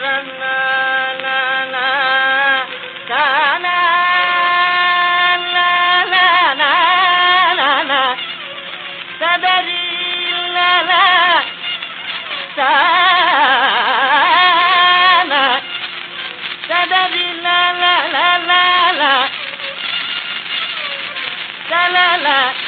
la la